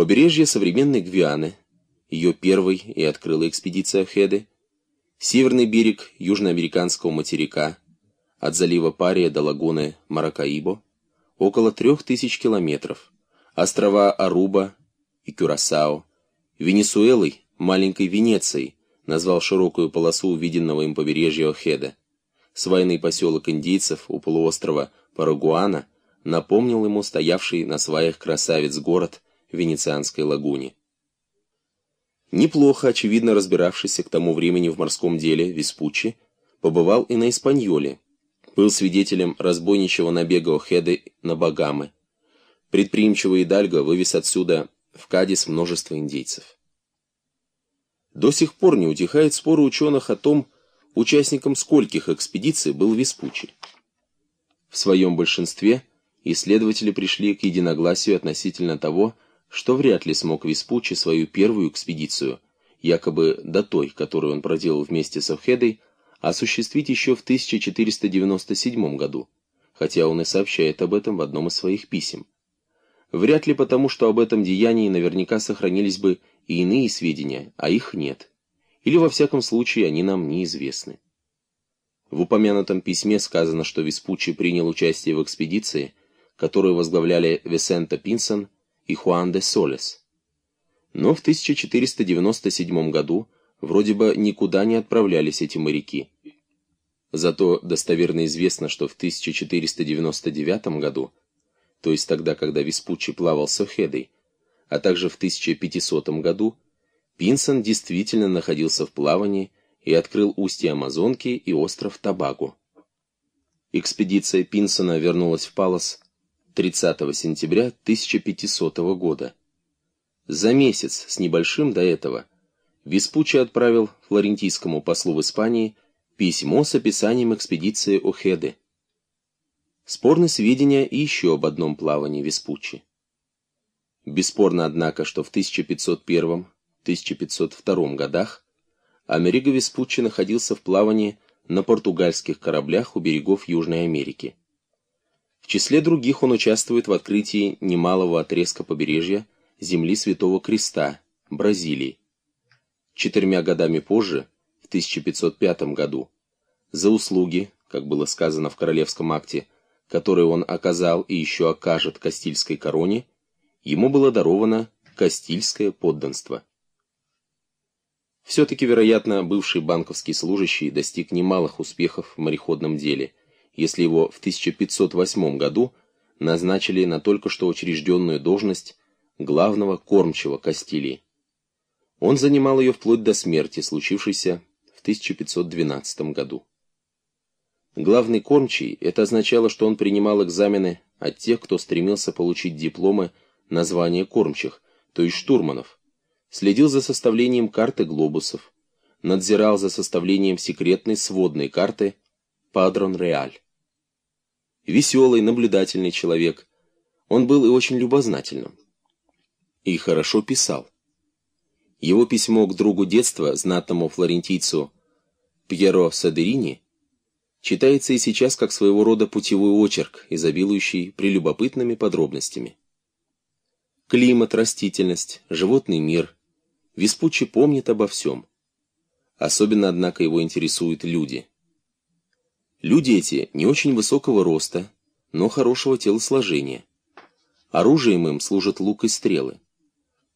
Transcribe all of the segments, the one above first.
Побережье современной Гвианы, ее первой и открыла экспедиция Хеды, северный берег южноамериканского материка, от залива Пария до лагуны Маракаибо, около трех тысяч километров, острова Аруба и Кюрасао, Венесуэлой, маленькой Венецией, назвал широкую полосу увиденного им побережья Охеда. Свайный поселок индейцев у полуострова Парагуана напомнил ему стоявший на сваях красавец-город в Венецианской лагуне. Неплохо, очевидно разбиравшийся к тому времени в морском деле, Веспуччи, побывал и на Испаньоле, был свидетелем разбойничего набега Охеды на Багамы. Предприимчивый Идальго вывез отсюда в Кадис множество индейцев. До сих пор не утихает споры ученых о том, участником скольких экспедиций был Веспуччи. В своем большинстве исследователи пришли к единогласию относительно того, что вряд ли смог Веспуччи свою первую экспедицию, якобы до той, которую он проделал вместе с Охедой, осуществить еще в 1497 году, хотя он и сообщает об этом в одном из своих писем. Вряд ли потому, что об этом деянии наверняка сохранились бы и иные сведения, а их нет. Или во всяком случае они нам неизвестны. В упомянутом письме сказано, что Веспуччи принял участие в экспедиции, которую возглавляли Весенто Пинсон и Хуан де Солес. Но в 1497 году вроде бы никуда не отправлялись эти моряки. Зато достоверно известно, что в 1499 году, то есть тогда, когда Веспуччи плавал с Охедой, а также в 1500 году, Пинсон действительно находился в плавании и открыл устье Амазонки и остров Табаго. Экспедиция Пинсона вернулась в Палос 30 сентября 1500 года. За месяц с небольшим до этого Веспуччи отправил флорентийскому послу в Испании письмо с описанием экспедиции Охеды. Спорны сведения и еще об одном плавании Веспуччи. Бесспорно, однако, что в 1501-1502 годах Америго Веспуччи находился в плавании на португальских кораблях у берегов Южной Америки. В числе других он участвует в открытии немалого отрезка побережья земли Святого Креста, Бразилии, Четырьмя годами позже, в 1505 году, за услуги, как было сказано в Королевском акте, которые он оказал и еще окажет Кастильской короне, ему было даровано Кастильское подданство. Все-таки, вероятно, бывший банковский служащий достиг немалых успехов в мореходном деле, если его в 1508 году назначили на только что учрежденную должность главного кормчего Кастилии. Он занимал ее вплоть до смерти, случившейся в 1512 году. Главный кормчий – это означало, что он принимал экзамены от тех, кто стремился получить дипломы на звание кормчих, то есть штурманов, следил за составлением карты глобусов, надзирал за составлением секретной сводной карты Падрон Реаль. Веселый, наблюдательный человек, он был и очень любознательным. И хорошо писал. Его письмо к другу детства, знатному флорентийцу Пьеро Садерини, читается и сейчас как своего рода путевой очерк, изобилующий прелюбопытными подробностями. Климат, растительность, животный мир. Веспуччи помнит обо всем. Особенно, однако, его интересуют люди. Люди эти не очень высокого роста, но хорошего телосложения. Оружием им служат лук и стрелы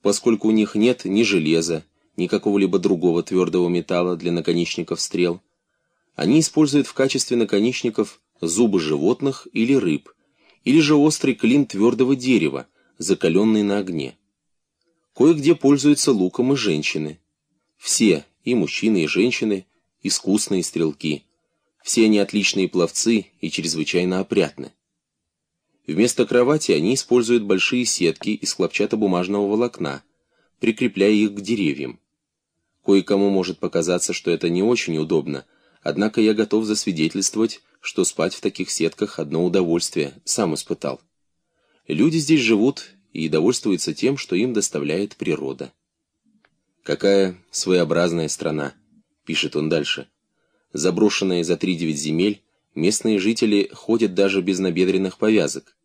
поскольку у них нет ни железа, ни какого-либо другого твердого металла для наконечников стрел. Они используют в качестве наконечников зубы животных или рыб, или же острый клин твердого дерева, закаленный на огне. Кое-где пользуются луком и женщины. Все, и мужчины, и женщины, искусные стрелки. Все они отличные пловцы и чрезвычайно опрятны. Вместо кровати они используют большие сетки из хлопчатобумажного волокна, прикрепляя их к деревьям. Кое-кому может показаться, что это не очень удобно, однако я готов засвидетельствовать, что спать в таких сетках одно удовольствие, сам испытал. Люди здесь живут и довольствуются тем, что им доставляет природа. «Какая своеобразная страна», — пишет он дальше. «Заброшенная за три девять земель, местные жители ходят даже без набедренных повязок.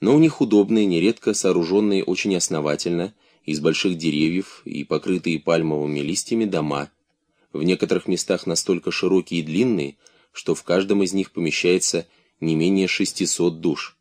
но у них удобные, нередко сооруженные очень основательно, из больших деревьев и покрытые пальмовыми листьями дома, в некоторых местах настолько широкие и длинные, что в каждом из них помещается не менее 600 душ.